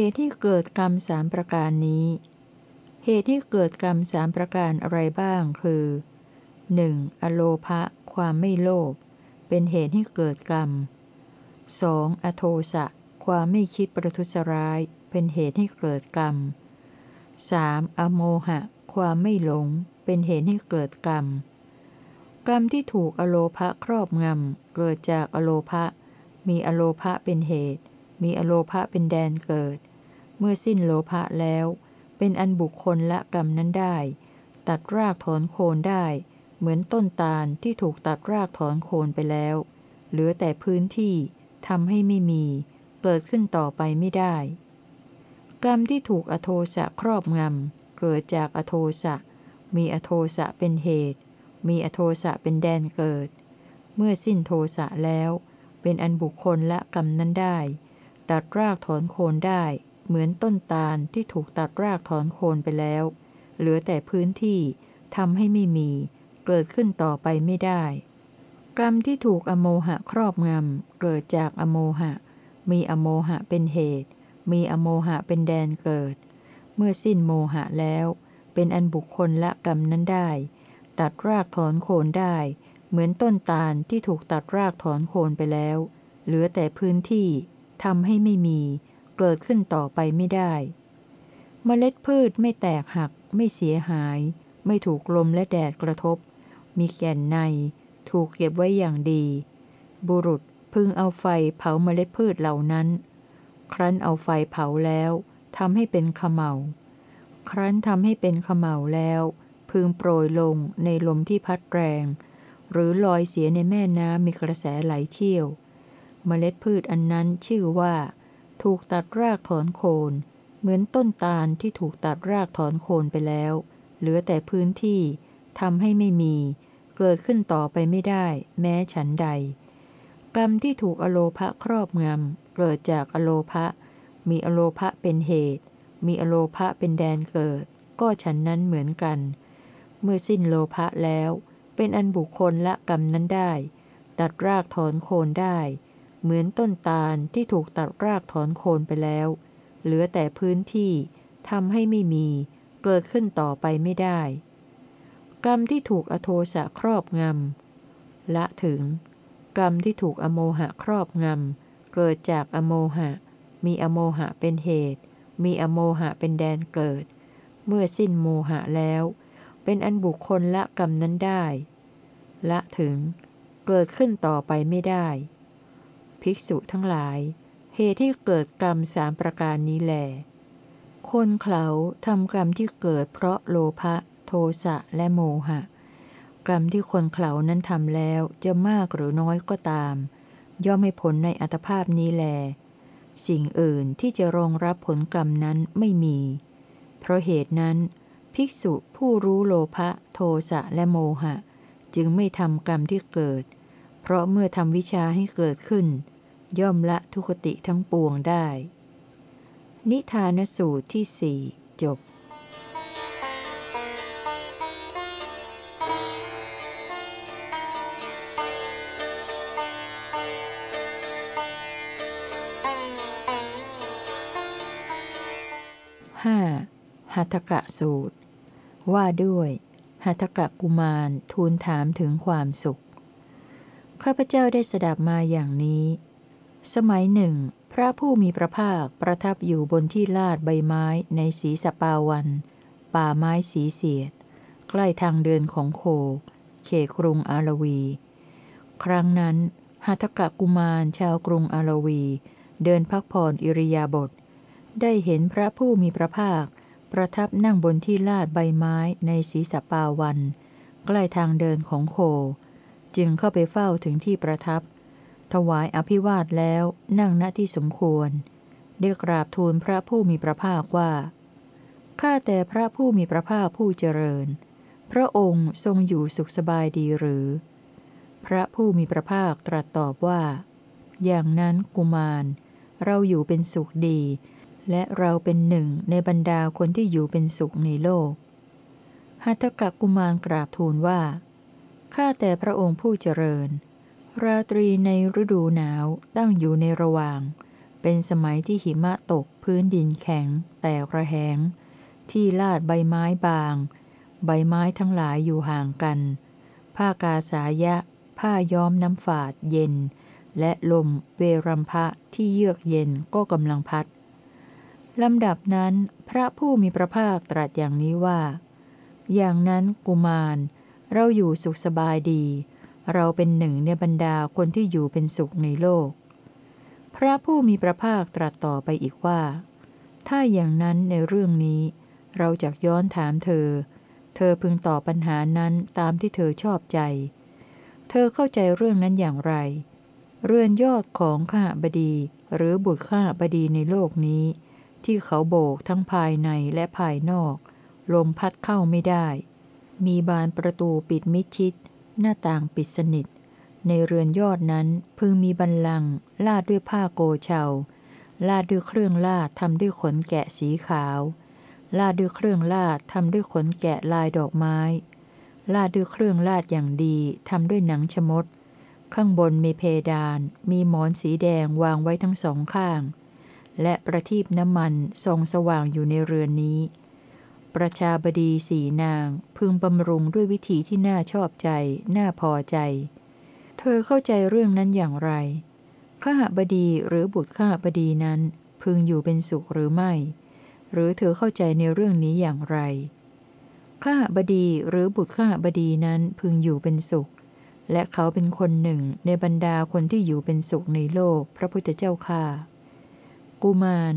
เหตุที่เกิดกรรมสามประการนี้ เหตุที่เกิดกรรมสามประการอะไรบ้างคือ 1. อโลภะความไม่โลภเป็นเหตุให้เกิดกรรม 2. อโทสะความไม่คิดประทุษร้าย เป็นเหตุให้เกิดกรรม 3. อโมหะ ความไม่หลง เป็นเหตุให้เกิดกรรม กรรมที่ถูกอโลภะครอบงำ เกิดจากอโลภะ มีอโลภะเป็นเหตุ มีอโลภะเป็นแดนเกิด เมื่อสิ้นโลภะแล้ว เป็นอันบุคคลละกรรมนั้นได้ ตัดรากถอนโคนได้ เหมือนต้นตาลที่ถูกตัดรากถอนโคนไปแล้ว เหลือแต่พื้นที่ทำให้ไม่มี เกิดขึ้นต่อไปไม่ได้ กรรมที่ถูกอโทสะครอบงำเกิดจากอโทสะ มีอโทสะเป็นเหตุ มีอโทสะเป็นแดนเกิด เมื่อสิ้นโทสะแล้ว เป็นอันบุคคลละกรรมนั้นได้ ตัดรากถอนโคนได้ เหมือนต้นตาลที่ถูกตัดรากถอนโคนไปแล้ว เหลือแต่พื้นที่ทำให้ไม่มี เกิดขึ้นต่อไปไม่ได้ กรรมที่ถูกอโมหะครอบงำเกิดจากอโมหะ มีอโมหะเป็นเหตุ มีอโมหะเป็นแดนเกิด เมื่อสิ้นโมหะแล้ว เป็นอันบุคคลละกรรมนั้นได้ ตัดรากถอนโคนได้ เหมือนต้นตาลที่ถูกตัดรากถอนโคนไปแล้ว เหลือแต่พื้นที่ทำให้ไม่มี เกิดขึ้นต่อไปไม่ได้ เมล็ดพืชไม่แตกหัก ไม่เสียหาย ไม่ถูกลมและแดดกระทบ มีแก่นใน ถูกเก็บไว้อย่างดี บุรุษพึงเอาไฟเผาเมล็ดพืชเหล่านั้น ครั้นเอาไฟเผาแล้วทำให้เป็นขมเหลาครั้นทำให้เป็นขมเหลาแล้ว พึงโปรยลงในลมที่พัดแรง หรือลอยเสียในแม่น้ำมีกระแสไหลเชี่ยว เมล็ดพืชอันนั้นชื่อว่า ถูกตัดรากถอนโคน เหมือนต้นตาลที่ถูกตัดรากถอนโคนไปแล้ว เหลือแต่พื้นที่ทำให้ไม่มี เกิดขึ้นต่อไปไม่ได้ แม้ฉันใด กรรมที่ถูกอโลภะครอบงำเกิดจากอโลภะ มีอโลภะเป็นเหตุ มีอโลภะเป็นแดนเกิด ก็ฉันนั้นเหมือนกัน เมื่อสิ้นโลภะแล้ว เป็นอันบุคคลละกรรมนั้นได้ ตัดรากถอนโคนได้ เหมือนต้นตาลที่ถูกตัดรากถอนโคนไปแล้ว เหลือแต่พื้นที่ทำให้ไม่มี เกิดขึ้นต่อไปไม่ได้ กรรมที่ถูกอโทสะครอบงำละถึง กรรมที่ถูกอโมหะครอบงำเกิดจากอโมหะ มีอโมหะเป็นเหตุ มีอโมหะเป็นแดนเกิด เมื่อสิ้นโมหะแล้ว เป็นอันบุคคลละกรรมนั้นได้ ละถึง เกิดขึ้นต่อไปไม่ได้ ภิกษุทั้งหลาย เหตุที่เกิดกรรมสามประการนี้แหลคนเขาทำกรรมที่เกิดเพราะโลภะโทสะและโมหะ กรรมที่คนเขานั้นทำแล้วจะมากหรือน้อยก็ตาม ย่อมให้ผลในอัตภาพนี้แล สิ่งอื่นที่จะรองรับผลกรรมนั้นไม่มี เพราะเหตุนั้น ภิกษุผู้รู้โลภะโทสะและโมหะ จึงไม่ทำกรรมที่เกิด เพราะเมื่อทำวิชาให้เกิดขึ้น ย่อมละทุกติทั้งปวงได้ นิทานสูตรที่สี่จบ 5. หัตถกะสูตร ว่าด้วยหัตถกะกุมารทูลถามถึงความสุข ข้าพเจ้าได้สดับมาอย่างนี้ สมัยหนึ่ง พระผู้มีพระภาคประทับอยู่บนที่ลาดใบไม้ในสีสปาวัน ป่าไม้สีเสียด ใกล้ทางเดินของโค เขครุงอารวี ครั้งนั้นหัตกะกุมารชาวกรุงอารวี เดินพักผ่อนอิริยาบถได้เห็นพระผู้มีพระภาค ประทับนั่งบนที่ลาดใบไม้ในศีสปาวัน ใกล้ทางเดินของโค จึงเข้าไปเฝ้าถึงที่ประทับ ถวายอภิวาทแล้วนั่งณที่สมควร ได้กราบทูลพระผู้มีพระภาคว่า ข้าแต่พระผู้มีพระภาคผู้เจริญ พระองค์ทรงอยู่สุขสบายดีหรือ พระผู้มีพระภาคตรัสตอบว่า อย่างนั้นกุมาร เราอยู่เป็นสุขดี และเราเป็นหนึ่งในบรรดาคนที่อยู่เป็นสุขในโลก หัตถกะกุมารกราบทูลว่า ข้าแต่พระองค์ผู้เจริญ ราตรีในฤดูหนาวตั้งอยู่ในระหว่าง เป็นสมัยที่หิมะตกพื้นดินแข็ง แตกระแหง ที่ลาดใบไม้บาง ใบไม้ทั้งหลายอยู่ห่างกัน ผ้ากาสายะ ผ้าย้อมน้ำฝาดเย็น และลมเวรัมพะที่เยือกเย็นก็กำลังพัดลำดับนั้นพระผู้มีพระภาคตรัสอย่างนี้ว่า อย่างนั้นกุมาร เราอยู่สุขสบายดี เราเป็นหนึ่งในบรรดาคนที่อยู่เป็นสุขในโลก พระผู้มีพระภาคตรัสต่อไปอีกว่า ถ้าอย่างนั้นในเรื่องนี้ เราจะย้อนถามเธอ เธอพึงตอบปัญหานั้นตามที่เธอชอบใจ เธอเข้าใจเรื่องนั้นอย่างไร เรือนยอดของข้าบดีหรือบุตรข้าบดีในโลกนี้ ที่เขาโบกทั้งภายในและภายนอก ลมพัดเข้าไม่ได้ มีบานประตูปิดมิดชิด หน้าต่างปิดสนิท ในเรือนยอดนั้นพึงมีบันลังลาดด้วยผ้าโกเชาลาดด้วยเครื่องลาดทำด้วยขนแกะสีขาว ลาดด้วยเครื่องลาดทำด้วยขนแกะลายดอกไม้ ลาดด้วยเครื่องลาดอย่างดีทำด้วยหนังชมด ข้างบนมีเพดาน มีหมอนสีแดงวางไว้ทั้งสองข้าง และประทีปน้ำมันส่องสว่างอยู่ในเรือนนี้ ประชาบดีสีนาง พึงบำรุงด้วยวิธีที่น่าชอบใจ น่าพอใจ เธอเข้าใจเรื่องนั้นอย่างไร ข้าบดีหรือบุตรข้าบดีนั้น พึงอยู่เป็นสุขหรือไม่ หรือเธอเข้าใจในเรื่องนี้อย่างไร ข้าบดีหรือบุตรข้าบดีนั้นพึงอยู่เป็นสุข และเขาเป็นคนหนึ่งในบรรดาคนที่อยู่เป็นสุขในโลก พระพุทธเจ้าค่ากุมาร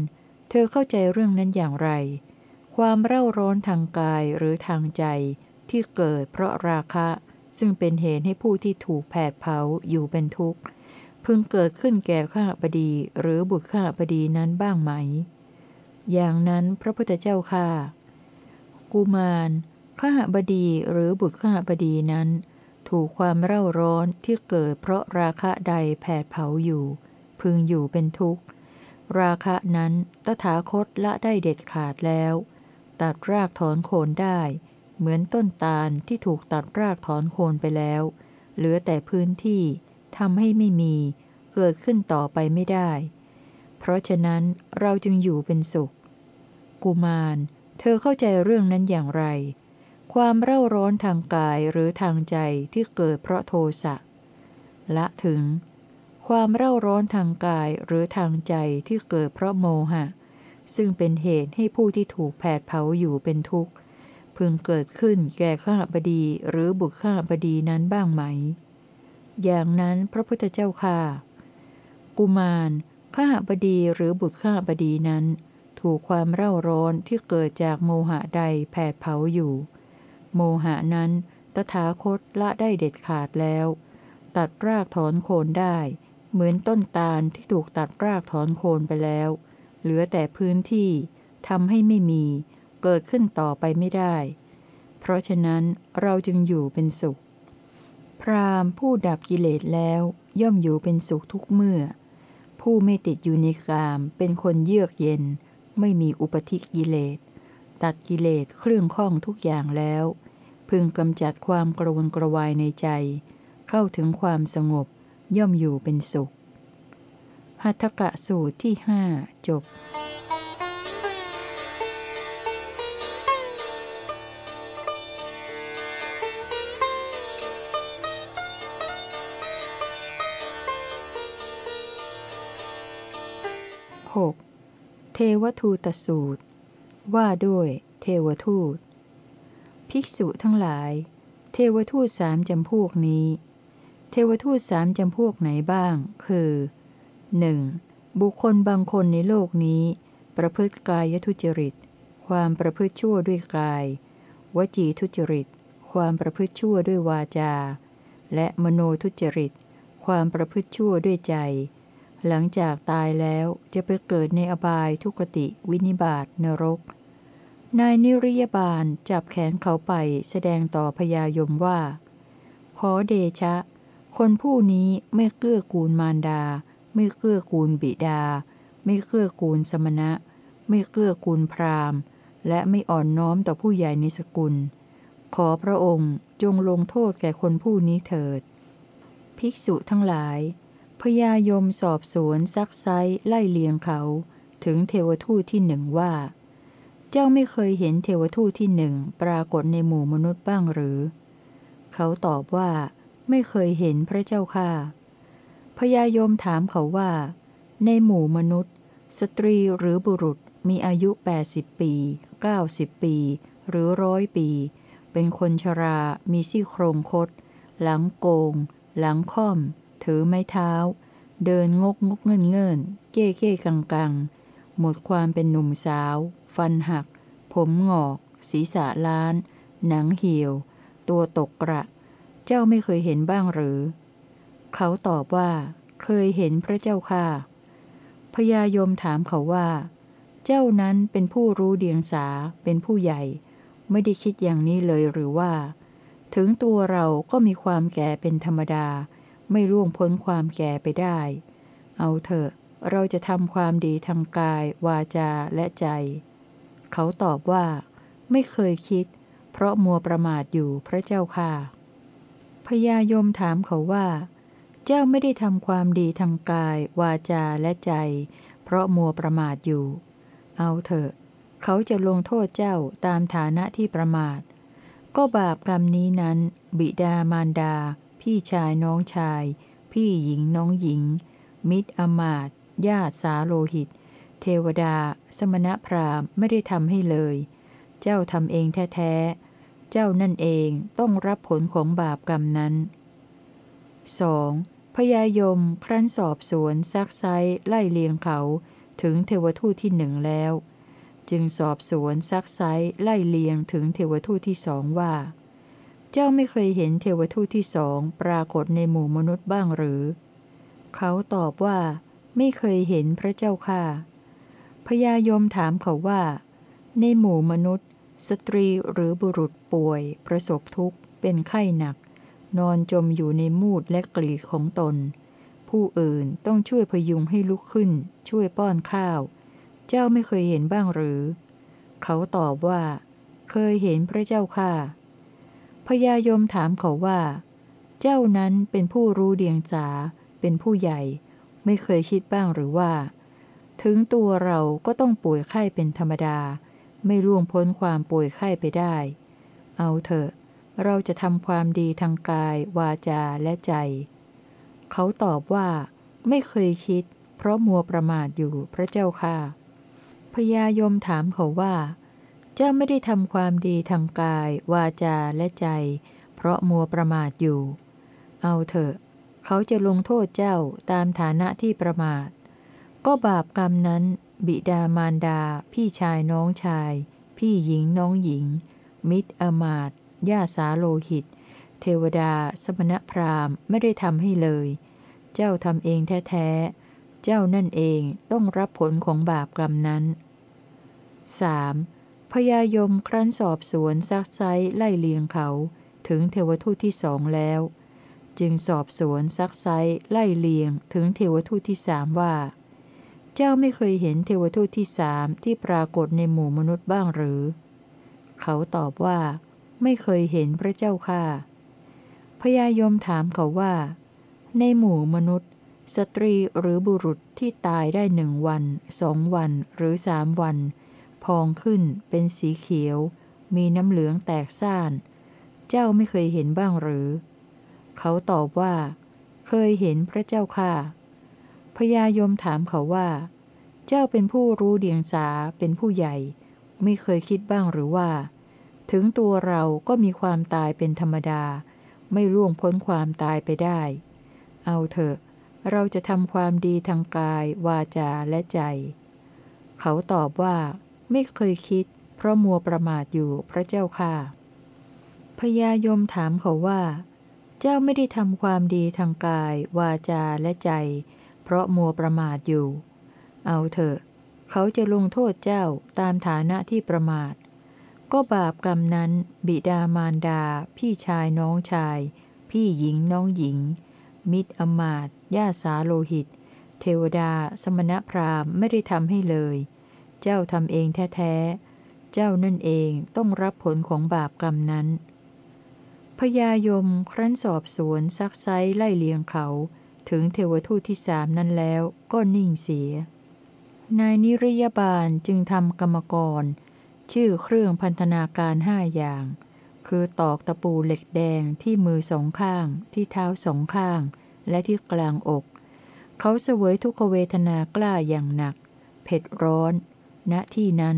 เธอเข้าใจเรื่องนั้นอย่างไร ความเร่าร้อนทางกายหรือทางใจที่เกิดเพราะราคะ ซึ่งเป็นเหตุให้ผู้ที่ถูกแผดเผาอยู่เป็นทุกข์ พึงเกิดขึ้นแก่ข้าบดีหรือบุตรข้าบดีนั้นบ้างไหม อย่างนั้นพระพุทธเจ้าค่ากุมารข้าบดีหรือบุตรข้าบดีนั้น ถูกความเร่าร้อนที่เกิดเพราะราคะใดแผดเผาอยู่ พึงอยู่เป็นทุกข์ ราคะนั้นตถาคตละได้เด็ดขาดแล้ว ตัดรากถอนโคนได้ เหมือนต้นตาลที่ถูกตัดรากถอนโคนไปแล้ว เหลือแต่พื้นที่ทำให้ไม่มี เกิดขึ้นต่อไปไม่ได้ เพราะฉะนั้นเราจึงอยู่เป็นสุข กุมาร เธอเข้าใจเรื่องนั้นอย่างไร ความเร่าร้อนทางกายหรือทางใจที่เกิดเพราะโทสะละถึง ความเร่าร้อนทางกายหรือทางใจที่เกิดเพราะโมหะ ซึ่งเป็นเหตุให้ผู้ที่ถูกแผดเผาอยู่เป็นทุกข์ พึงเกิดขึ้นแก่ข้าบดีหรือบุตรข้าบดีนั้นบ้างไหม อย่างนั้นพระพุทธเจ้าค่ะ กุมารข้าบดีหรือบุตรข้าบดีนั้น ถูกความเร่าร้อนที่เกิดจากโมหะใดแผดเผาอยู่ โมหะนั้นตถาคตละได้เด็ดขาดแล้ว ตัดรากถอนโคนได้ เหมือนต้นตาลที่ถูกตัดรากถอนโคนไปแล้ว เหลือแต่พื้นที่ทำให้ไม่มี เกิดขึ้นต่อไปไม่ได้ เพราะฉะนั้นเราจึงอยู่เป็นสุข พรามผู้ดับกิเลสแล้วย่อมอยู่เป็นสุขทุกเมื่อ ผู้ไม่ติดอยู่ในกาม เป็นคนเยือกเย็น ไม่มีอุปธิกิเลส ตัดกิเลสเครื่องข้องทุกอย่างแล้ว พึงกำจัดความกระวนกระวายในใจ เข้าถึงความสงบย่อมอยู่เป็นสุข หัตถกะสูตรที่ห้าจบ 6. เทวทูตสูตร ว่าด้วยเทวทูต ภิกษุทั้งหลาย เทวทูตสามจำพวกนี้ เทวทูตสามจำพวกไหนบ้าง คือ 1. บุคคลบางคนในโลกนี้ ประพฤติกายทุจริต ความประพฤติชั่วด้วยกาย วจีทุจริต ความประพฤติชั่วด้วยวาจา และมโนทุจริต ความประพฤติชั่วด้วยใจ หลังจากตายแล้วจะไปเกิดในอบายทุกติวินิบาตนรก นายนิริยบาลจับแขนเขาไปแสดงต่อพญายมว่า ขอเดชะ คนผู้นี้ไม่เกื้อกูลมารดา ไม่เกื้อกูลบิดา ไม่เกื้อกูลสมณะ ไม่เกื้อกูลพราหมณ์ และไม่อ่อนน้อมต่อผู้ใหญ่ในสกุล ขอพระองค์จงลงโทษแก่คนผู้นี้เถิด ภิกษุทั้งหลายพญายมสอบสวนซักไซไล่เลียงเขา ถึงเทวทูตที่หนึ่งว่า เจ้าไม่เคยเห็นเทวทูตที่หนึ่งปรากฏในหมู่มนุษย์บ้างหรือ เขาตอบว่า ไม่เคยเห็นพระเจ้าค่ะ พญายมถามเขาว่า ในหมู่มนุษย์ สตรีหรือบุรุษมีอายุ 80 ปี 90 ปี หรือร้อยปี เป็นคนชรา มีซี่โครงคด หลังโกง หลังค่อม ถือไม้เท้า เดินงกงกเงินเงินเก้เก้กังกังหมดความเป็นหนุ่มสาว ฟันหัก ผมหงอก ศีรษะล้าน หนังเหี่ยว ตัวตกกระ เจ้าไม่เคยเห็นบ้างหรือ เขาตอบว่า เคยเห็นพระเจ้าค่ะ พญายมถามเขาว่า เจ้านั้นเป็นผู้รู้เดียงสา เป็นผู้ใหญ่ ไม่ได้คิดอย่างนี้เลยหรือว่า ถึงตัวเราก็มีความแก่เป็นธรรมดา ไม่ล่วงพ้นความแก่ไปได้ เอาเถอะ เราจะทำความดีทางกาย วาจาและใจ เขาตอบว่า ไม่เคยคิด เพราะมัวประมาทอยู่พระเจ้าค่ะพญายมถามเขาว่า เจ้าไม่ได้ทำความดีทางกาย วาจาและใจ เพราะมัวประมาทอยู่ เอาเถอะ เขาจะลงโทษเจ้าตามฐานะที่ประมาท ก็บาปกรรมนี้นั้น บิดามารดา พี่ชายน้องชาย พี่หญิงน้องหญิง มิตรอมาตย์ญาติสาโลหิต เทวดา สมณพราหมณ์ไม่ได้ทำให้เลย เจ้าทำเองแท้ๆ เจ้านั่นเองต้องรับผลของบาปกรรมนั้น 2. พญายมครั้นสอบสวนซักไซไล่เลียงเขาถึงเทวทูตที่หนึ่งแล้ว จึงสอบสวนซักไซไล่เลียงถึงเทวทูตที่สองว่า เจ้าไม่เคยเห็นเทวทูตที่สองปรากฏในหมู่มนุษย์บ้างหรือ เขาตอบว่า ไม่เคยเห็นพระเจ้าค่ะพญายมถามเขาว่า ในหมู่มนุษย์ สตรีหรือบุรุษป่วย ประสบทุกข์เป็นไข้หนัก นอนจมอยู่ในมูดและกลีของตน ผู้อื่นต้องช่วยพยุงให้ลุกขึ้น ช่วยป้อนข้าว เจ้าไม่เคยเห็นบ้างหรือ เขาตอบว่า เคยเห็นพระเจ้าค่ะพญายมถามเขาว่า เจ้านั้นเป็นผู้รู้เดียงสาเป็นผู้ใหญ่ ไม่เคยคิดบ้างหรือว่า ถึงตัวเราก็ต้องป่วยไข้เป็นธรรมดา ไม่ล่วงพ้นความป่วยไข้ไปได้ เอาเถอะ เราจะทำความดีทางกาย วาจาและใจ เขาตอบว่า ไม่เคยคิด เพราะมัวประมาทอยู่พระเจ้าค่ะ พญายมถามเขาว่า เจ้าไม่ได้ทำความดีทางกาย วาจาและใจ เพราะมัวประมาทอยู่ เอาเถอะ เขาจะลงโทษเจ้าตามฐานะที่ประมาท ก็บาปกรรมนั้น บิดามารดา พี่ชายน้องชาย พี่หญิงน้องหญิง มิตรอมาต ญาสาโลหิต เทวดา สมณพราหมณ์ไม่ได้ทำให้เลย เจ้าทำเองแท้ๆ เจ้านั่นเองต้องรับผลของบาปกรรมนั้น 3. พญายมครั้นสอบสวนซักไซไล่เลียงเขา ถึงเทวทูตที่สองแล้ว จึงสอบสวนซักไซไล่เลียงถึงเทวทูตที่สามว่า เจ้าไม่เคยเห็นเทวทูตที่สามที่ปรากฏในหมู่มนุษย์บ้างหรือ เขาตอบว่า ไม่เคยเห็นพระเจ้าค่ะ พญายมถามเขาว่า ในหมู่มนุษย์ สตรีหรือบุรุษที่ตายได้หนึ่งวันสองวันหรือสามวัน พองขึ้นเป็นสีเขียว มีน้ำเหลืองแตกซ่าน เจ้าไม่เคยเห็นบ้างหรือ เขาตอบว่า เคยเห็นพระเจ้าค่ะ พญายมถามเขาว่า เจ้าเป็นผู้รู้เดียงสาเป็นผู้ใหญ่ ไม่เคยคิดบ้างหรือว่า ถึงตัวเราก็มีความตายเป็นธรรมดา ไม่ล่วงพ้นความตายไปได้ เอาเถอะ เราจะทำความดีทางกาย วาจาและใจ เขาตอบว่า ไม่เคยคิด เพราะมัวประมาทอยู่พระเจ้าค่ะพญายมถามเขาว่า เจ้าไม่ได้ทำความดีทางกาย วาจาและใจ เพราะมัวประมาทอยู่ เอาเถอะ เขาจะลงโทษเจ้าตามฐานะที่ประมาท ก็บาปกรรมนั้น บิดามารดา พี่ชายน้องชาย พี่หญิงน้องหญิง มิตรอมาตย์ญาสาโลหิต เทวดา สมณพราหมณ์ไม่ได้ทำให้เลย เจ้าทำเองแท้ๆ เจ้านั่นเองต้องรับผลของบาปกรรมนั้นพญายมครั้นสอบสวนซักไซไล่เลียงเขา ถึงเทวทูตที่สามนั้นแล้วก็นิ่งเสีย นายนิรยบาลจึงทำกรรมกร ชื่อเครื่องพันธนาการห้าอย่าง คือตอกตะปูเหล็กแดงที่มือสองข้าง ที่เท้าสองข้าง และที่กลางอก เขาเสวยทุกขเวทนากล้าอย่างหนัก เผ็ดร้อน ณที่นั้น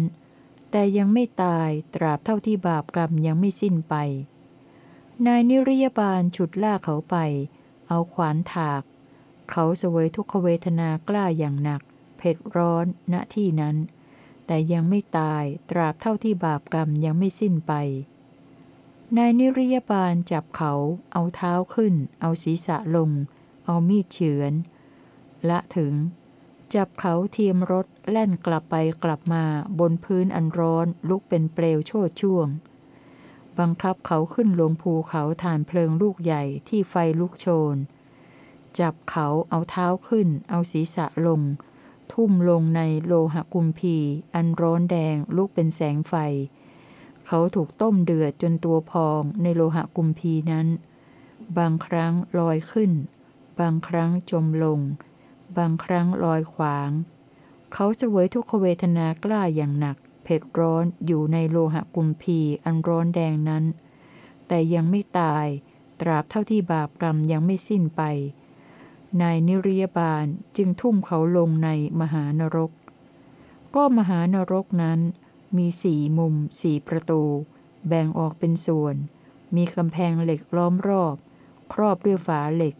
แต่ยังไม่ตายตราบเท่าที่บาปกรรมยังไม่สิ้นไป นายนิริยบาลฉุดล่าเขาไป เอาขวานถาก เขาเสวยทุกขเวทนากล้าอย่างหนัก เผ็ดร้อน ณที่นั้น แต่ยังไม่ตายตราบเท่าที่บาปกรรมยังไม่สิ้นไป นายนิริยบาลจับเขา เอาเท้าขึ้น เอาศีรษะลง เอามีดเฉือน ละถึง จับเขาเทียมรถแล่นกลับไปกลับมาบนพื้นอันร้อนลุกเป็นเปลวโชดช่วง บังคับเขาขึ้นลงภูเขาฐานเพลิงลูกใหญ่ที่ไฟลุกโชน จับเขาเอาเท้าขึ้น เอาศีรษะลง ทุ่มลงในโลหะกุมพีอันร้อนแดงลุกเป็นแสงไฟ เขาถูกต้มเดือดจนตัวพองในโลหะกุมพีนั้น บางครั้งลอยขึ้น บางครั้งจมลง บางครั้งลอยขวาง เขาเสวยทุกขเวทนากล้าอย่างหนัก เผ็ดร้อนอยู่ในโลหะกุมพีอันร้อนแดงนั้น แต่ยังไม่ตาย ตราบเท่าที่บาปกรรมยังไม่สิ้นไป นายนิริยบาลจึงทุ่มเขาลงในมหานรก ก็มหานรกนั้นมีสี่มุมสี่ประตู แบ่งออกเป็นส่วน มีกำแพงเหล็กล้อมรอบ ครอบด้วยฝาเหล็ก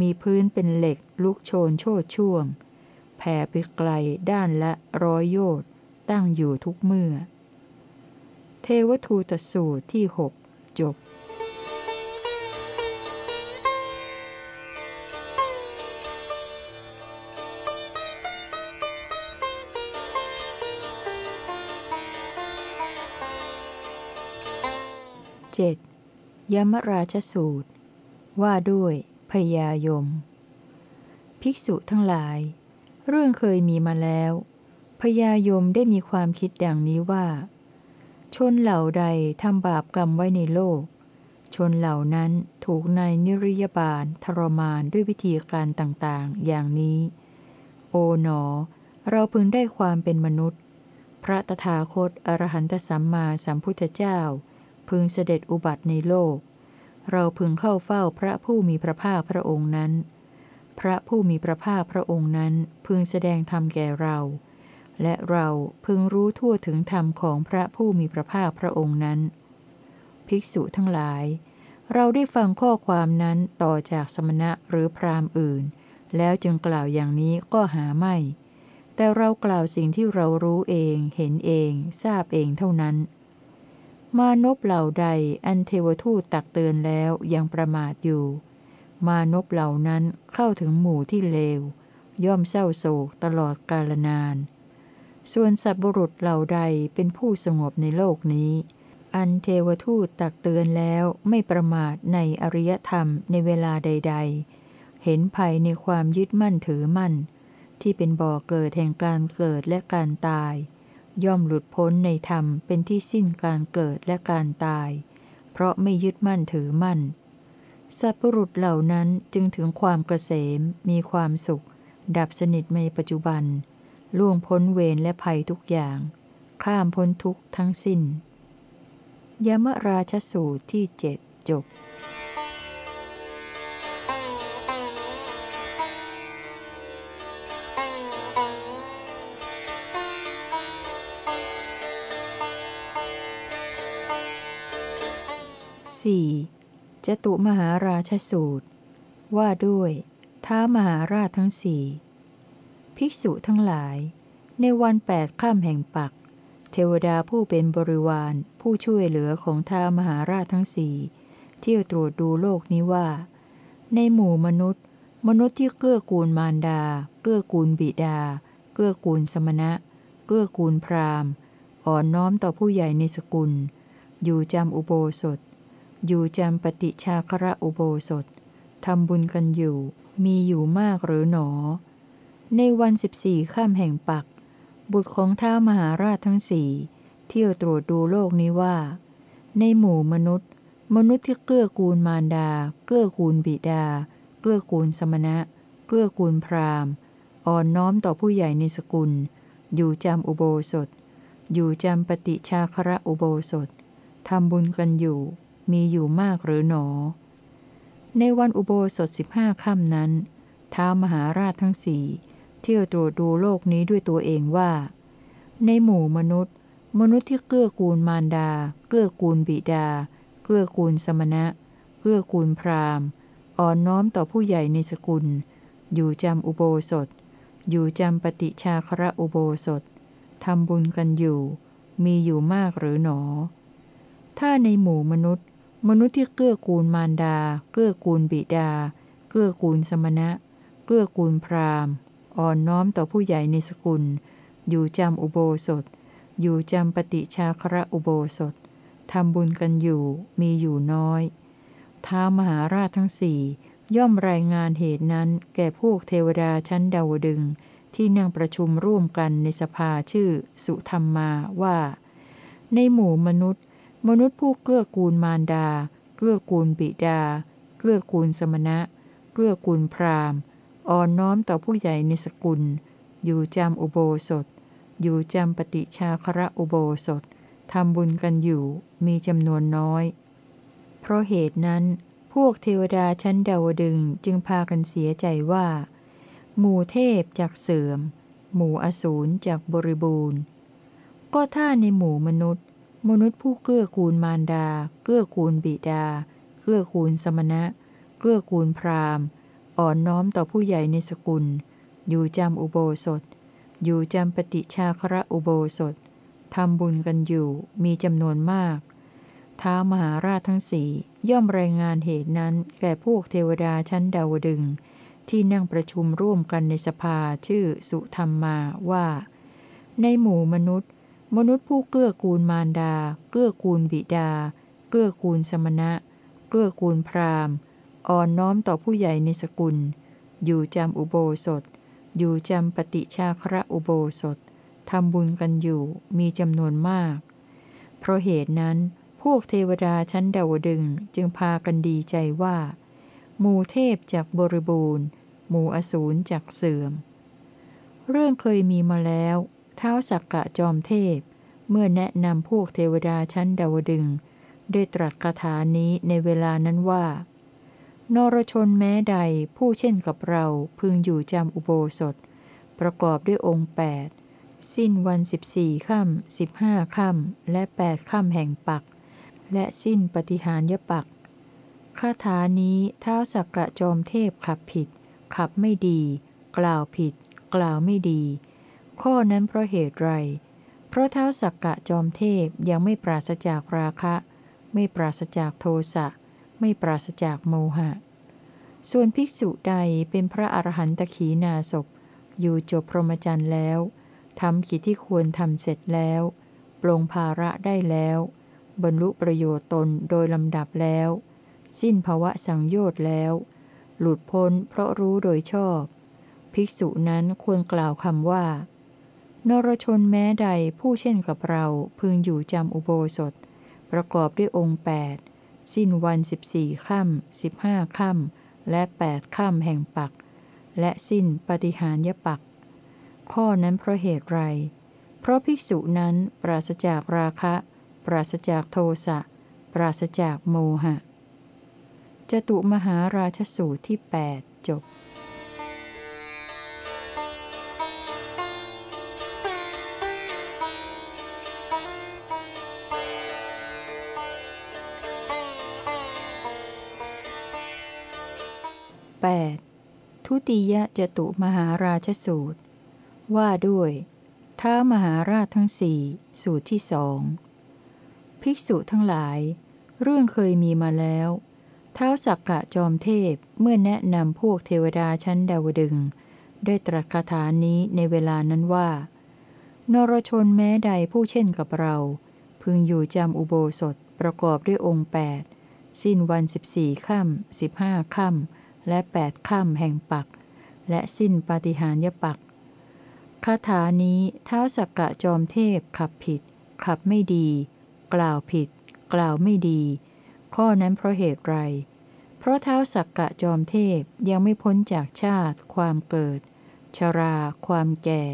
มีพื้นเป็นเหล็กลุกโชนโชดช่วง แผ่ไปไกลด้านละร้อยโยชน์ตั้งอยู่ทุกเมื่อ เทวทูตสูตรที่หกจบ 7. ยมราชสูตร ว่าด้วยพยายม ภิกษุทั้งหลาย เรื่องเคยมีมาแล้ว พยายมได้มีความคิดดังนี้ว่า ชนเหล่าใดทำบาปกรรมไว้ในโลก ชนเหล่านั้นถูกนายนิริยบาลทรมานด้วยวิธีการต่างๆ อย่างนี้ โอ๋หนอ เราพึงได้ความเป็นมนุษย์ พระตถาคตอรหันตสัมมาสัมพุทธเจ้า พึงเสด็จอุบัติในโลก เราพึงเข้าเฝ้าพระผู้มีพระภาคพระองค์นั้น พระผู้มีพระภาคพระองค์นั้นพึงแสดงธรรมแก่เรา และเราพึงรู้ทั่วถึงธรรมของพระผู้มีพระภาคพระองค์นั้น ภิกษุทั้งหลาย เราได้ฟังข้อความนั้นต่อจากสมณะหรือพราหมณ์อื่น แล้วจึงกล่าวอย่างนี้ก็หาไม่แต่เรากล่าวสิ่งที่เรารู้เอง เห็นเอง ทราบเองเท่านั้น มานพเหล่าใดอันเทวทูตตักเตือนแล้วยังประมาทอยู่ มานพเหล่านั้นเข้าถึงหมู่ที่เลว ย่อมเศร้าโศกตลอดกาลนาน ส่วนสัตว์บุรุษเหล่าใดเป็นผู้สงบในโลกนี้ อันเทวทูตตักเตือนแล้วไม่ประมาทในอริยธรรมในเวลาใด ๆ เห็นภัยในความยึดมั่นถือมั่น ที่เป็นบ่อเกิดแห่งการเกิดและการตาย ย่อมหลุดพ้นในธรรมเป็นที่สิ้นการเกิดและการตาย เพราะไม่ยึดมั่นถือมั่น สัตว์บุรุษเหล่านั้นจึงถึงความเกษม มีความสุข ดับสนิทในปัจจุบัน ล่วงพ้นเวรและภัยทุกอย่าง ข้ามพ้นทุกทั้งสิ้น ยมราชสูตรที่เจ็ดจบ 4. จตุมหาราชสูตร ว่าด้วยท้ามหาราชทั้งสี่ภิกษุทั้งหลาย ในวันแปดข้ามแห่งปัก เทวดาผู้เป็นบริวารผู้ช่วยเหลือของท้ามหาราชทั้งสี่เที่ยวตรวจดูโลกนี้ว่า ในหมู่มนุษย์ มนุษย์ที่เกื้อกูลมารดา เกื้อกูลบิดา เกื้อกูลสมณะ เกื้อกูลพราหมณ์ อ่อนน้อมต่อผู้ใหญ่ในสกุล อยู่จำอุโบสถ อยู่จำปฏิชาคระอุโบสถทำบุญกันอยู่ มีอยู่มากหรือหนอ ในวันสิบสี่ข้ามแห่งปัก บุตรของท้ามหาราชทั้งสี่เที่ยวตรวจดูโลกนี้ว่า ในหมู่มนุษย์ มนุษย์ที่เกื้อกูลมารดา เกื้อกูลบิดา เกื้อกูลสมณะ เกื้อกูลพราหมณ์ อ่อนน้อมต่อผู้ใหญ่ในสกุล อยู่จำอุโบสถ อยู่จำปฏิชาคระอุโบสถทำบุญกันอยู่ มีอยู่มากหรือหนอ ในวันอุโบสถสิบห้าค่ำนั้น ท้าวมหาราชทั้งสี่เที่ยวตรวจดูโลกนี้ด้วยตัวเองว่า ในหมู่มนุษย์ มนุษย์ที่เกื้อกูลมารดา เกื้อกูลบิดา เกื้อกูลสมณะ เกื้อกูลพราหมณ์ อ่อนน้อมต่อผู้ใหญ่ในสกุล อยู่จำอุโบสถ อยู่จำปฏิชาคระอุโบสถทำบุญกันอยู่ มีอยู่มากหรือหนอ ถ้าในหมู่มนุษย์ มนุษย์ที่เกื้อกูลมารดา เกื้อกูลบิดา เกื้อกูลสมณะ เกื้อกูลพราหมณ์ อ่อนน้อมต่อผู้ใหญ่ในสกุล อยู่จำอุโบสถ อยู่จำปฏิชาคระอุโบสถ ทำบุญกันอยู่ มีอยู่น้อย ท้ามหาราชทั้งสี่ย่อมรายงานเหตุนั้นแก่พวกเทวดาชั้นดาวดึง ที่นั่งประชุมร่วมกันในสภาชื่อ สุธรรมมาว่า ในหมู่มนุษย์ มนุษย์ผู้เกื้อกูลมารดา เกื้อกูลบิดา เกื้อกูลสมณะ เกื้อกูลพราหมณ์ อ่อนน้อมต่อผู้ใหญ่ในสกุล อยู่จำอุโบสถ อยู่จำปฏิชาคระอุโบสถ ทำบุญกันอยู่มีจำนวนน้อย เพราะเหตุนั้น พวกเทวดาชั้นดาวดึงจึงพากันเสียใจว่า หมู่เทพจากเสื่อม หมู่อสูรจากบริบูรณ์ ก็ถ้าในหมู่มนุษย์ มนุษย์ผู้เกื้อกูลมารดา เกื้อกูลบิดา เกื้อกูลสมณะ เกื้อกูลพราหมณ์ อ่อนน้อมต่อผู้ใหญ่ในสกุล อยู่จำอุโบสถ อยู่จำปฏิชาคระอุโบสถ ทำบุญกันอยู่ มีจำนวนมาก ท้ามหาราชทั้งสี่ย่อมรายงานเหตุนั้นแก่พวกเทวดาชั้นดาวดึง ที่นั่งประชุมร่วมกันในสภาชื่อสุธรรมมาว่า ในหมู่มนุษย์ มนุษย์ผู้เกื้อกูลมารดา เกื้อกูลบิดา เกื้อกูลสมณะ เกื้อกูลพราหมณ์ อ่อนน้อมต่อผู้ใหญ่ในสกุล อยู่จำอุโบสถ อยู่จำปฏิชาคระอุโบสถทำบุญกันอยู่มีจำนวนมาก เพราะเหตุนั้น พวกเทวดาชั้นดาวดึงจึงพากันดีใจว่า หมู่เทพจากบริบูรณ์ หมู่อสูรจากเสื่อม เรื่องเคยมีมาแล้ว เท้าสักกะจอมเทพ เมื่อแนะนำพวกเทวดาชั้นดาวดึง ได้ตรัสคาถานี้ในเวลานั้นว่า นรชนแม้ใดผู้เช่นกับเราพึงอยู่จำอุโบสถ ประกอบด้วยองค์ 8 สิ้นวันสิบสี่ค่ำสิบห้าค่ำและแปดค่ำแห่งปัก และสิ้นปฏิหารยปักคาถานี้เท้าสักกะจอมเทพขับผิด ขับไม่ดี กล่าวผิด กล่าวไม่ดี ข้อนั้นเพราะเหตุไร เพราะเท้าสักกะจอมเทพยังไม่ปราศจากราคะ ไม่ปราศจากโทสะ ไม่ปราศจากโมหะ ส่วนภิกษุใดเป็นพระอรหันตขีนาศพ อยู่จบพรหมจรรย์แล้วทำกิจที่ควรทำเสร็จแล้ว ปลงภาระได้แล้ว บรรลุประโยชน์ตนโดยลำดับแล้ว สิ้นภาวะสังโยชน์แล้ว หลุดพ้นเพราะรู้โดยชอบ ภิกษุนั้นควรกล่าวคำว่า นรชนแม้ใดผู้เช่นกับเราพึงอยู่จำอุโบสถ ประกอบด้วยองค์ 8 สิ้นวันสิบสี่ค่ำสิบห้าค่ำและแปดค่ำแห่งปัก และสิ้นปฏิหารยปัก ข้อนั้นเพราะเหตุไร เพราะภิกษุนั้นปราศจากราคะ ปราศจากโทสะ ปราศจากโมหะจตุมหาราชสูตรที่ 8 จบ 8. ทุติยจตุมหาราชสูตร ว่าด้วยท้ามหาราชทั้งสี่สูตรที่สองภิกษุทั้งหลาย เรื่องเคยมีมาแล้วเท้าสักกะจอมเทพเมื่อแนะนำพวกเทวดาชั้นดาวดึง ได้ตรัสคาถานี้ในเวลานั้นว่า นรชนแม้ใดผู้เช่นกับเรา พึงอยู่จำอุโบสถประกอบด้วยองค์ 8 สิ้นวันสิบสี่ค่ำสิบห้าค่ำ และแปดค่ำแห่งปัก และสิ้นปาฏิหารยปักคาถานี้เท้าสักกะจอมเทพขับผิด ขับไม่ดี กล่าวผิด กล่าวไม่ดี ข้อนั้นเพราะเหตุไร เพราะเท้าสักกะจอมเทพยังไม่พ้นจากชาติ ความเกิด ชรา ความแก่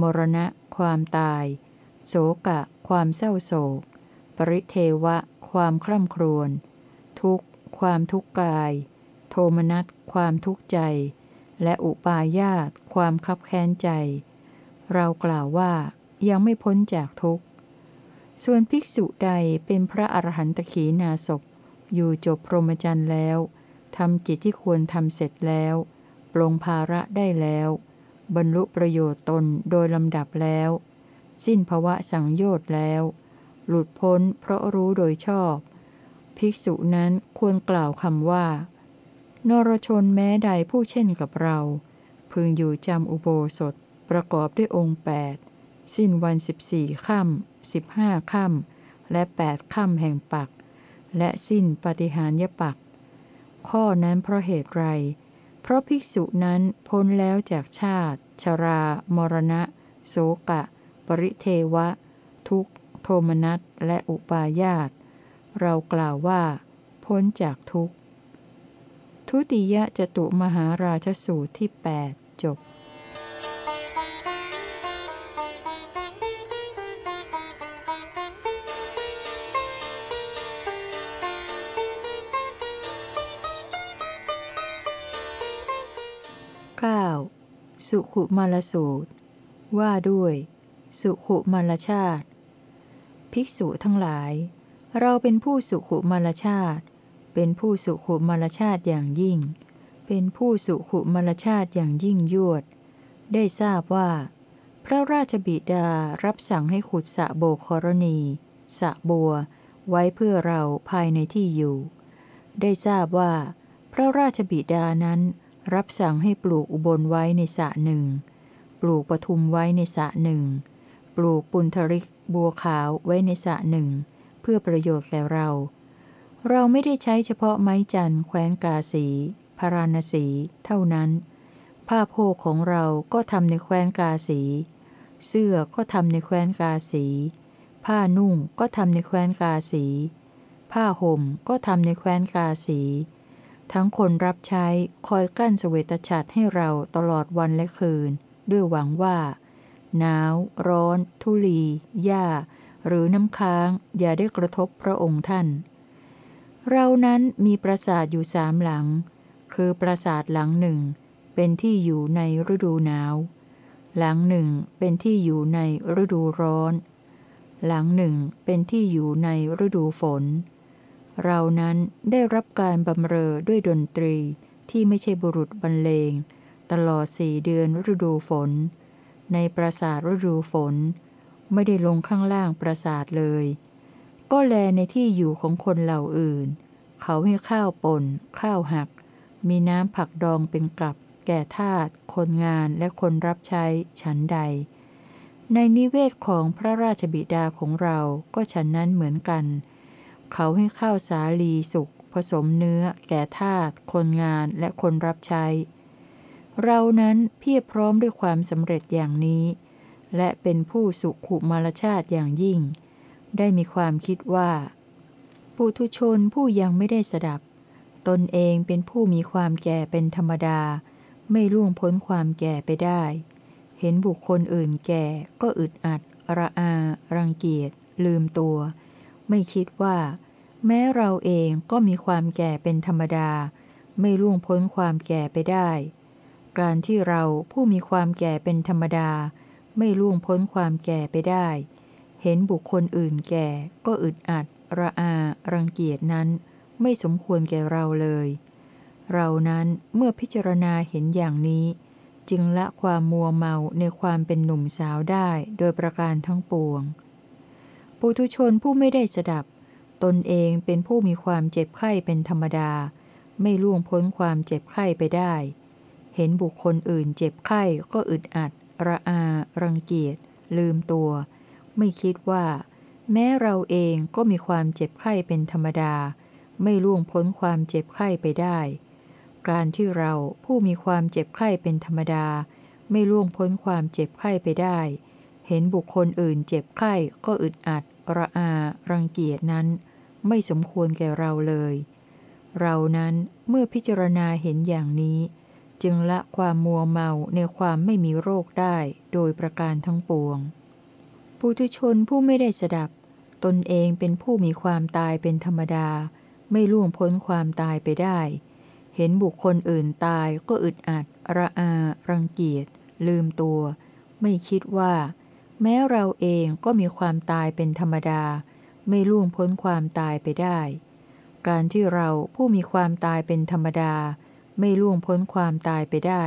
มรณะ ความตายโสกะ ความเศร้าโศก ปริเทวะ ความคร่ำครวญ ทุกข์ ความทุกข์กาย ทมนัสความทุกข์ใจ และอุปาญาตความคับแค้นใจ เรากล่าวว่ายังไม่พ้นจากทุกข์ ส่วนภิกษุใดเป็นพระอรหันตขีนาศพอยู่จบพรหมจรรย์แล้วทำกิจที่ควรทำเสร็จแล้วปลงภาระได้แล้ว บรรลุประโยชน์ตนโดยลำดับแล้ว สิ้นภวะสังโยชน์แล้ว หลุดพ้นเพราะรู้โดยชอบ ภิกษุนั้นควรกล่าวคำว่า นรชนแม้ใดผู้เช่นกับเรา พึงอยู่จำอุโบสถประกอบด้วยองค์ 8 สิ้นวันสิบสี่ค่ำสิบห้าค่ำและแปดค่ำแห่งปัก และสิ้นปฏิหารยปัก ข้อนั้นเพราะเหตุไร เพราะภิกษุนั้นพ้นแล้วจากชาติ ชรา มรณะ โสกะ ปริเทวะ ทุกโทมนัสและอุปาญาต เรากล่าวว่า พ้นจากทุกข์ ทุติยจตุมหาราชสูตรที่ 8 จบ 9. สุขุมารสูตร ว่าด้วย สุขุมารชาติ ภิกษุทั้งหลาย เราเป็นผู้สุขุมารชาติ เป็นผู้สุขุมรชาติอย่างยิ่ง เป็นผู้สุขุมรชาติอย่างยิ่งยวด ได้ทราบว่า พระราชบิดารับสั่งให้ขุดสะโบกครณีสะบัว ไว้เพื่อเราภายในที่อยู่ ได้ทราบว่า พระราชบิดานั้นรับสั่งให้ปลูกอุบลไว้ในสะหนึ่ง ปลูกปทุมไว้ในสะหนึ่ง ปลูกปุนทริกบัวขาวไว้ในสะหนึ่ง เพื่อประโยชน์แก่เรา เราไม่ได้ใช้เฉพาะไม้จันทร์แควนกาสีพาราณสี เท่านั้น ผ้าโพกของเราก็ทำในแคว้นกาสี เสื้อก็ทำในแคว้นกาสี ผ้านุ่งก็ทำในแคว้นกาสี ผ้าห่มก็ทำในแคว้นกาสี ทั้งคนรับใช้คอยกั้นสเวตฉัตรให้เราตลอดวันและคืน ด้วยหวังว่า หนาว ร้อน ทุลี หญ้า หรือน้ำค้าง อย่าได้กระทบพระองค์ท่าน เรานั้นมีปราสาทอยู่สามหลัง คือปราสาทหลังหนึ่ง เป็นที่อยู่ในฤดูหนาว หลังหนึ่งเป็นที่อยู่ในฤดูร้อน หลังหนึ่งเป็นที่อยู่ในฤดูฝน เรานั้นได้รับการบำเรอด้วยดนตรีที่ไม่ใช่บุรุษบรรเลง ตลอดสี่เดือนฤดูฝน ในปราสาทฤดูฝน ไม่ได้ลงข้างล่างปราสาทเลย ก็แลในที่อยู่ของคนเหล่าอื่น เขาให้ข้าวปนข้าวหัก มีน้ำผักดองเป็นกลับ แก่ทาสคนงานและคนรับใช้ฉันใด ในนิเวศของพระราชบิดาของเราก็ฉันนั้นเหมือนกัน เขาให้ข้าวสาลีสุกผสมเนื้อ แก่ทาสคนงานและคนรับใช้ เรานั้นเพียรพร้อมด้วยความสำเร็จอย่างนี้ และเป็นผู้สุขุมารชาติอย่างยิ่ง ได้มีความคิดว่า ปุถุชนผู้ยังไม่ได้สดับ ตนเองเป็นผู้มีความแก่เป็นธรรมดา ไม่ล่วงพ้นความแก่ไปได้ เห็นบุคคลอื่นแก่ก็อึดอัด ระอา รังเกียจ ลืมตัว ไม่คิดว่า แม้เราเองก็มีความแก่เป็นธรรมดา ไม่ล่วงพ้นความแก่ไปได้ การที่เราผู้มีความแก่เป็นธรรมดา ไม่ล่วงพ้นความแก่ไปได้ เห็นบุคคลอื่นแก่ก็อึดอัด ระอา รังเกียจนั้น ไม่สมควรแก่เราเลย เรานั้นเมื่อพิจารณาเห็นอย่างนี้ จึงละความมัวเมาในความเป็นหนุ่มสาวได้โดยประการทั้งปวง ปุถุชนผู้ไม่ได้สดับ ตนเองเป็นผู้มีความเจ็บไข้เป็นธรรมดา ไม่ล่วงพ้นความเจ็บไข้ไปได้ เห็นบุคคลอื่นเจ็บไข้ก็อึดอัด ระอา รังเกียจ ลืมตัว ไม่คิดว่า แม้เราเองก็มีความเจ็บไข้เป็นธรรมดา ไม่ล่วงพ้นความเจ็บไข้ไปได้ การที่เราผู้มีความเจ็บไข้เป็นธรรมดา ไม่ล่วงพ้นความเจ็บไข้ไปได้ เห็นบุคคลอื่นเจ็บไข้ก็อึดอัด ระอา รังเกียจนั้น ไม่สมควรแก่เราเลย เรานั้นเมื่อพิจารณาเห็นอย่างนี้จึงละความมัวเมาในความไม่มีโรคได้โดยประการทั้งปวง ปุถุชนผู้ไม่ได้สดับ ตนเองเป็นผู้มีความตายเป็นธรรมดา ไม่ล่วงพ้นความตายไปได้ เห็นบุคคลอื่นตายก็อึดอัด ระอา รังเกียจ ลืมตัว ไม่คิดว่า แม้เราเองก็มีความตายเป็นธรรมดา ไม่ล่วงพ้นความตายไปได้ การที่เราผู้มีความตายเป็นธรรมดา ไม่ล่วงพ้นความตายไปได้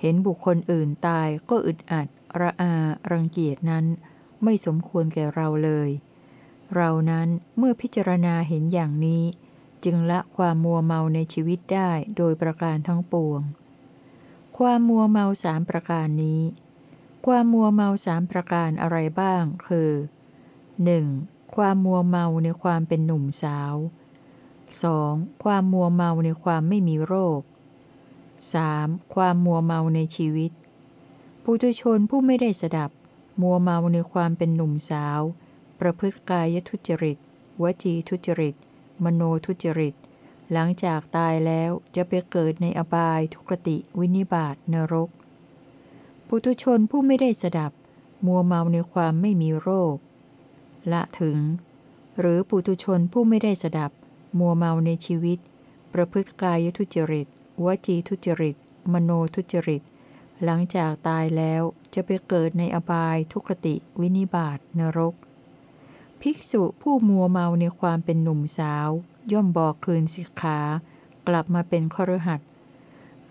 เห็นบุคคลอื่นตายก็อึดอัดระอา รังเกียจนั้น ไม่สมควรแก่เราเลย เรานั้นเมื่อพิจารณาเห็นอย่างนี้ จึงละความมัวเมาในชีวิตได้โดยประการทั้งปวง ความมัวเมาสามประการนี้ ความมัวเมาสามประการอะไรบ้าง คือ 1. ความมัวเมาในความเป็นหนุ่มสาว 2. ความมัวเมาในความไม่มีโรค 3. ความมัวเมาในชีวิต ปุถุชนผู้ไม่ได้สดับ มัวเมาในความเป็นหนุ่มสาว ประพฤติกายทุจริต วจีทุจริต มโนทุจริต หลังจากตายแล้วจะไปเกิดในอบายทุกติวินิบาตนรก ปุถุชนผู้ไม่ได้สดับ มัวเมาในความไม่มีโรค ละถึง หรือปุถุชนผู้ไม่ได้สดับ มัวเมาในชีวิต ประพฤติกายทุจริต วจีทุจริต มโนทุจริต หลังจากตายแล้วจะไปเกิดในอบายทุกติวินิบาตนรก ภิกษุผู้มัวเมาในความเป็นหนุ่มสาว ย่อมบอกคืนสิกขากลับมาเป็นครหัส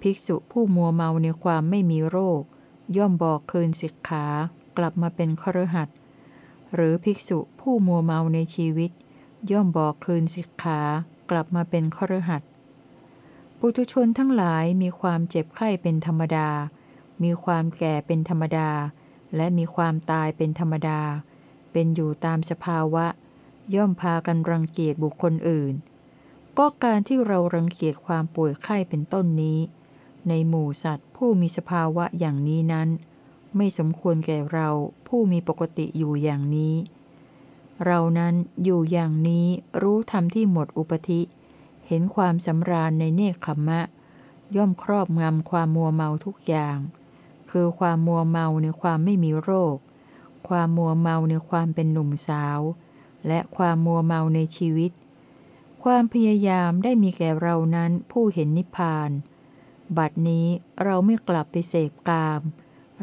ภิกษุผู้มัวเมาในความไม่มีโรค ย่อมบอกคืนสิกขากลับมาเป็นครหัสหรือภิกษุผู้มัวเมาในชีวิต ย่อมบอกคืนสิกขากลับมาเป็นครหัสปุถุชนทั้งหลายมีความเจ็บไข้เป็นธรรมดา มีความแก่เป็นธรรมดา และมีความตายเป็นธรรมดา เป็นอยู่ตามสภาวะ ย่อมพากันรังเกียจบุคคลอื่น ก็การที่เรารังเกียจความป่วยไข้เป็นต้นนี้ ในหมู่สัตว์ผู้มีสภาวะอย่างนี้นั้น ไม่สมควรแก่เราผู้มีปกติอยู่อย่างนี้ เรานั้นอยู่อย่างนี้รู้ธรรมที่หมดอุปธิ เห็นความสำราญในเนคขมมะย่อมครอบงำความมัวเมาทุกอย่าง คือความมัวเมาในความไม่มีโรค ความมัวเมาในความเป็นหนุ่มสาว และความมัวเมาในชีวิต ความพยายามได้มีแก่เรานั้นผู้เห็นนิพพาน บัดนี้เราไม่กลับไปเสพกาม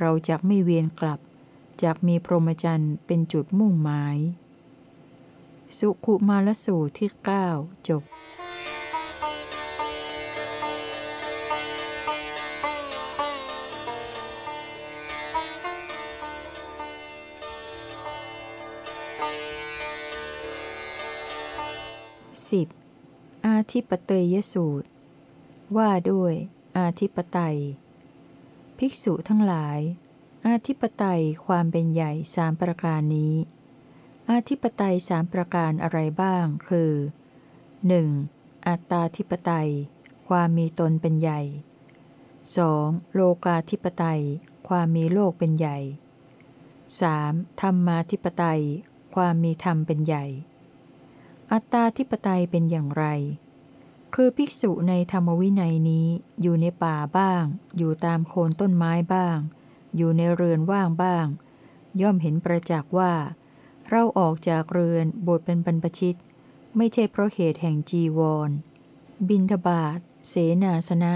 เราจะไม่เวียนกลับจากมีพรหมจรรย์เป็นจุดมุ่งหมาย สุขุมารสูตรที่ 9 จบ 10. อาทิปเตยสูตร ว่าด้วย อาทิปไตย ภิกษุทั้งหลาย อาทิปไตยความเป็นใหญ่สามประการนี้ อาทิปไตยสามประการอะไรบ้าง คือ 1. อัตตาธิปไตย ความมีตนเป็นใหญ่ 2. โลกาธิปไตย ความมีโลกเป็นใหญ่ 3. ธรรมาธิปไตย ความมีธรรมเป็นใหญ่ อัตตาธิปไตยเป็นอย่างไร คือภิกษุในธรรมวินัยนี้อยู่ในป่าบ้าง อยู่ตามโคนต้นไม้บ้าง อยู่ในเรือนว่างบ้าง ย่อมเห็นประจักษ์ว่า เราออกจากเรือนบทเป็นบรรพชิต ไม่ใช่เพราะเหตุแห่งจีวร บินทบาทเสนาสนะ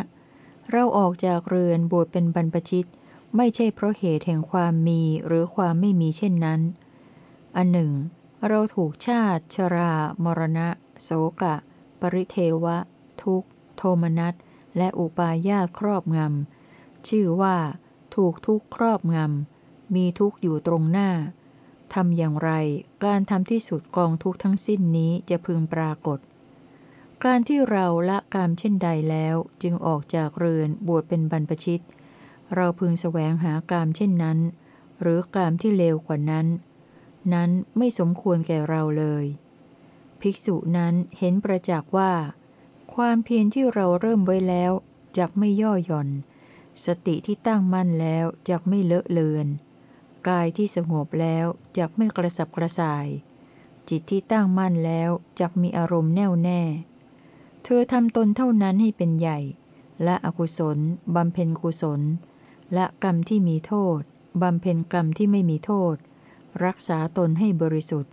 เราออกจากเรือนบวชเป็นบรรพชิต ไม่ใช่เพราะเหตุแห่งความมีหรือความไม่มีเช่นนั้น อันหนึ่ง เราถูกชาติ ชรา มรณะ โสกะ ปริเทวะ ทุกขโทมนัส และอุปาญาตครอบงำ ชื่อว่า ถูกทุกครอบงำ มีทุกอยู่ตรงหน้า ทำอย่างไร การทำที่สุดกองทุกทั้งสิ้นนี้จะพึงปรากฏ การที่เราละกามเช่นใดแล้วจึงออกจากเรือนบวชเป็นบรรพชิต เราพึงแสวงหากามเช่นนั้น หรือกามที่เลวกว่านั้น นั้นไม่สมควรแก่เราเลย ภิกษุนั้นเห็นประจักษ์ว่า ความเพียรที่เราเริ่มไว้แล้วจักไม่ย่อหย่อน สติที่ตั้งมั่นแล้วจักไม่เลอะเลือน กายที่สงบแล้วจักไม่กระสับกระส่าย จิตที่ตั้งมั่นแล้วจักมีอารมณ์แน่วแน่ เธอทำตนเท่านั้นให้เป็นใหญ่ และอกุศลบำเพ็ญกุศล และกรรมที่มีโทษบำเพ็ญกรรมที่ไม่มีโทษ รักษาตนให้บริสุทธิ์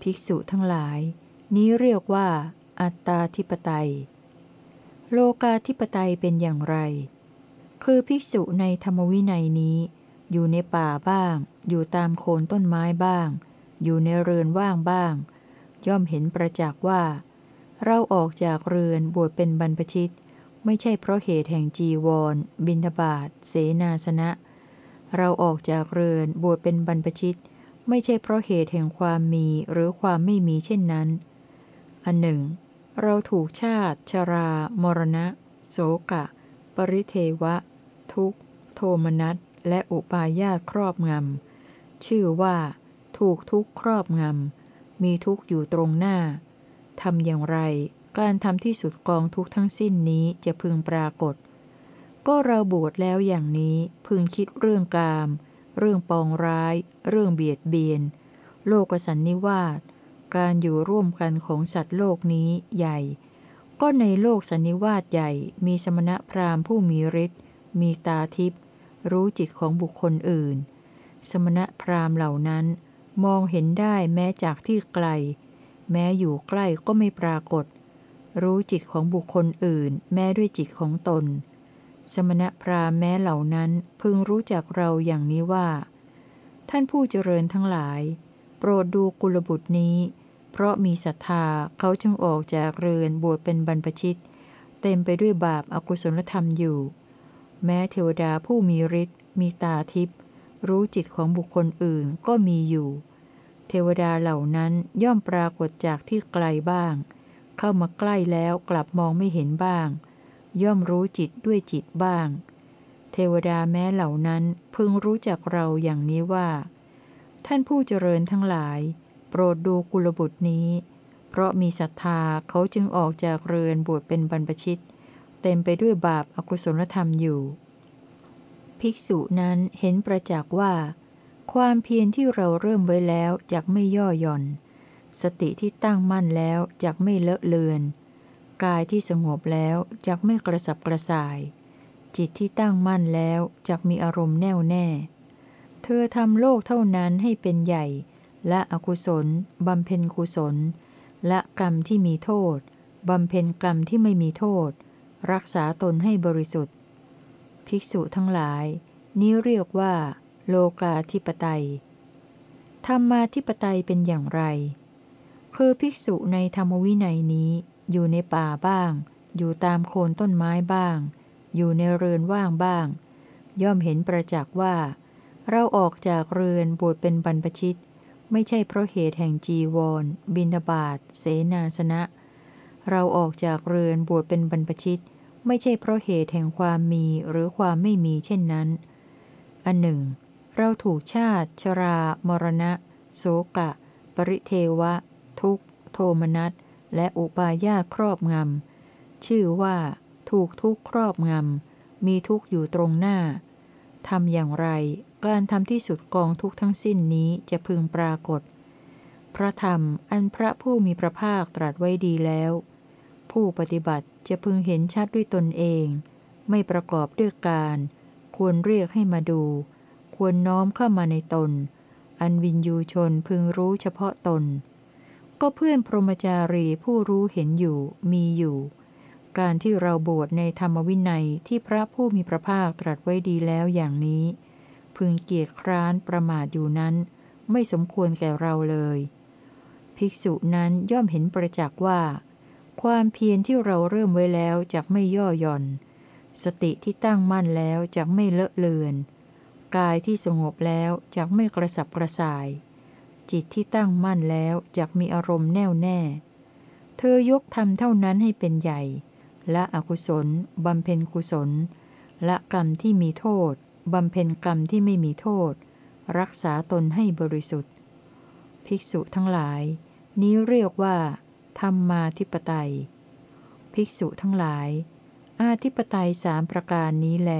ภิกษุทั้งหลาย นี้เรียกว่า อัตตาธิปไตย โลกาธิปไตยเป็นอย่างไร คือภิกษุในธรรมวินัยนี้ อยู่ในป่าบ้าง อยู่ตามโคนต้นไม้บ้าง อยู่ในเรือนว่างบ้าง ย่อมเห็นประจักษ์ว่า เราออกจากเรือนบวชเป็นบรรพชิต ไม่ใช่เพราะเหตุแห่งจีวร บินทบาทเสนาสนะ เราออกจากเรือนบวชเป็นบรรพชิต ไม่ใช่เพราะเหตุแห่งความมีหรือความไม่มีเช่นนั้น อันหนึ่ง เราถูกชาติ ชรา มรณะ โสกะ ปริเทวะ ทุกขโทมนัสและอุปาญาตครอบงำ ชื่อว่า ถูกทุกข์ครอบงำ มีทุกข์อยู่ตรงหน้าทำอย่างไร การทำที่สุดกองทุกข์ทั้งสิ้นนี้จะพึงปรากฏ ก็เราบวชแล้วอย่างนี้พึงคิดเรื่องกาม เรื่องปองร้าย เรื่องเบียดเบียน โลกสันนิวาสการอยู่ร่วมกันของสัตว์โลกนี้ใหญ่ ก็ในโลกสันนิวาสใหญ่ มีสมณะพราหมณ์ผู้มีฤทธิ์มีตาทิพย์รู้จิตของบุคคลอื่น สมณะพราหมณ์เหล่านั้น มองเห็นได้แม้จากที่ไกล แม้อยู่ใกล้ก็ไม่ปรากฏ รู้จิตของบุคคลอื่น แม้ด้วยจิตของตน สมณะพราหมณ์แม้เหล่านั้นพึงรู้จักเราอย่างนี้ว่า ท่านผู้เจริญทั้งหลาย โปรดดูกุลบุตรนี้ เพราะมีศรัทธาเขาจึงออกจากเรือนบวชเป็นบรรพชิต เต็มไปด้วยบาปอากุศลธรรมอยู่ แม้เทวดาผู้มีฤทธิ์มีตาทิพย์รู้จิตของบุคคลอื่นก็มีอยู่ เทวดาเหล่านั้นย่อมปรากฏจากที่ไกลบ้าง เข้ามาใกล้แล้วกลับมองไม่เห็นบ้าง ย่อมรู้จิตด้วยจิตบ้าง เทวดาแม้เหล่านั้นพึงรู้จักเราอย่างนี้ว่า ท่านผู้เจริญทั้งหลาย โปรดดูกุลบุตรนี้ เพราะมีศรัทธาเขาจึงออกจากเรือนบวชเป็นบรรพชิต เต็มไปด้วยบาปอากุศลธรรมอยู่ ภิกษุนั้นเห็นประจักษ์ว่า ความเพียรที่เราเริ่มไว้แล้วจักไม่ย่อหย่อน สติที่ตั้งมั่นแล้วจักไม่เลอะเลือน กายที่สงบแล้วจักไม่กระสับกระส่าย จิตที่ตั้งมั่นแล้วจักมีอารมณ์แน่วแน่ เธอทำโลกเท่านั้นให้เป็นใหญ่ และอกุศลบำเพ็ญกุศล และกรรมที่มีโทษบำเพ็ญกรรมที่ไม่มีโทษ รักษาตนให้บริสุทธิ์ ภิกษุทั้งหลาย นี้เรียกว่า โลกาธิปไตยธรรมาธิปไตยเป็นอย่างไร คือภิกษุในธรรมวินัยนี้ อยู่ในป่าบ้าง อยู่ตามโคนต้นไม้บ้าง อยู่ในเรือนว่างบ้าง ย่อมเห็นประจักษ์ว่า เราออกจากเรือนบวชเป็นบรรพชิต ไม่ใช่เพราะเหตุแห่งจีวร บินบาตเสนาสนะ เราออกจากเรือนบวชเป็นบรรพชิต ไม่ใช่เพราะเหตุแห่งความมีหรือความไม่มีเช่นนั้น อันหนึ่ง เราถูกชาติ ชรา มรณะ โสกะ ปริเทวะ ทุกขโทมนัส และอุปาญาตครอบงำ ชื่อว่า ถูกทุกข์ครอบงำ มีทุกข์อยู่ตรงหน้า ทำอย่างไร การทำที่สุดกองทุกข์ทั้งสิ้นนี้จะพึงปรากฏ พระธรรมอันพระผู้มีพระภาคตรัสไว้ดีแล้ว ผู้ปฏิบัติจะพึงเห็นชัดด้วยตนเอง ไม่ประกอบด้วยการ ควรเรียกให้มาดู ควรน้อมเข้ามาในตน อันวินยูชนพึงรู้เฉพาะตน ก็เพื่อนพรหมจารีผู้รู้เห็นอยู่มีอยู่ การที่เราบวชในธรรมวินัยที่พระผู้มีพระภาคตรัสไว้ดีแล้วอย่างนี้ พึงเกียรคร้านประมาทอยู่นั้น ไม่สมควรแก่เราเลย ภิกษุนั้นย่อมเห็นประจักษ์ว่า ความเพียรที่เราเริ่มไว้แล้วจักไม่ย่อหย่อน สติที่ตั้งมั่นแล้วจักไม่เลอะเลือน กายที่สงบแล้วจักไม่กระสับกระส่าย จิตที่ตั้งมั่นแล้วจักมีอารมณ์แน่วแน่ เธอยกธรรมเท่านั้นให้เป็นใหญ่และอกุศลบำเพ็ญกุศลและกรรมที่มีโทษบำเพ็ญกรรมที่ไม่มีโทษ รักษาตนให้บริสุทธิ์ ภิกษุทั้งหลาย นี้เรียกว่า ธรรมมาธิปไตย ภิกษุทั้งหลาย อาธิปไตยสามประการนี้แล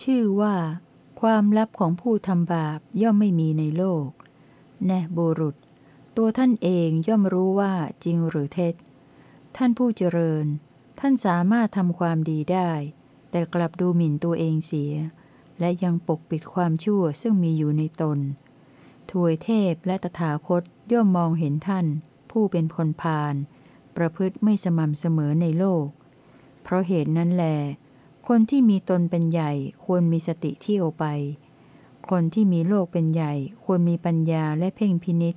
ชื่อว่า ความลับของผู้ทำบาปย่อมไม่มีในโลก แน่บุรุษ ตัวท่านเองย่อมรู้ว่าจริงหรือเท็จ ท่านผู้เจริญ ท่านสามารถทำความดีได้ แต่กลับดูหมิ่นตัวเองเสีย และยังปกปิดความชั่วซึ่งมีอยู่ในตนถวยเทพและตถาคตย่อมมองเห็นท่าน ผู้เป็นคนพาลประพฤติไม่สม่ำเสมอในโลก เพราะเหตุนั้นแล คนที่มีตนเป็นใหญ่ควรมีสติเที่ยวไป คนที่มีโลกเป็นใหญ่ ควรมีปัญญาและเพ่งพินิษ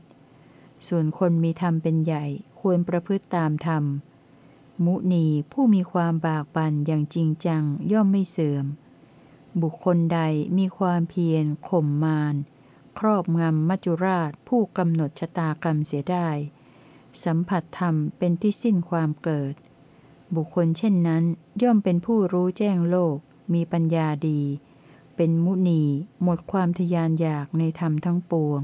ส่วนคนมีธรรมเป็นใหญ่ ควรประพฤติตามธรรม มุนีผู้มีความบากบั่นอย่างจริงจังย่อมไม่เสื่อม บุคคลใดมีความเพียรข่มมารครอบงำมัจจุราชผู้กำหนดชะตากรรมเสียได้ สัมผัสธรรมเป็นที่สิ้นความเกิด บุคคลเช่นนั้นย่อมเป็นผู้รู้แจ้งโลก มีปัญญาดี เป็นมุนีหมดความทยานอยากในธรรมทั้งปวง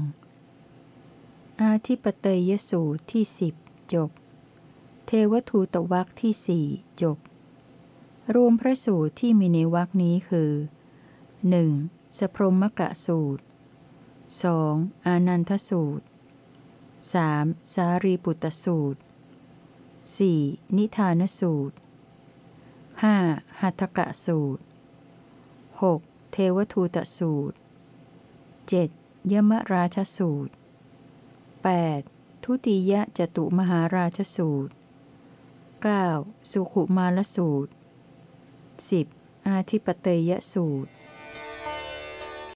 อาทิปเตยสูตรที่สิบจบ เทวทูตวักที่สี่จบ รวมพระสูตรที่มีในวักนี้คือ 1. สพรมกะสูตร 2. อานันทสูตร 3. สารีปุตตสูตร 4. นิทานสูตร 5. หัตถกะสูตร 6. เทวทูตสูตร 7. ยมราชสูตร 8. ทุติยจตุมหาราชสูตร 9. สุขุมาลสูตร 10. อาทิปเตยสูตร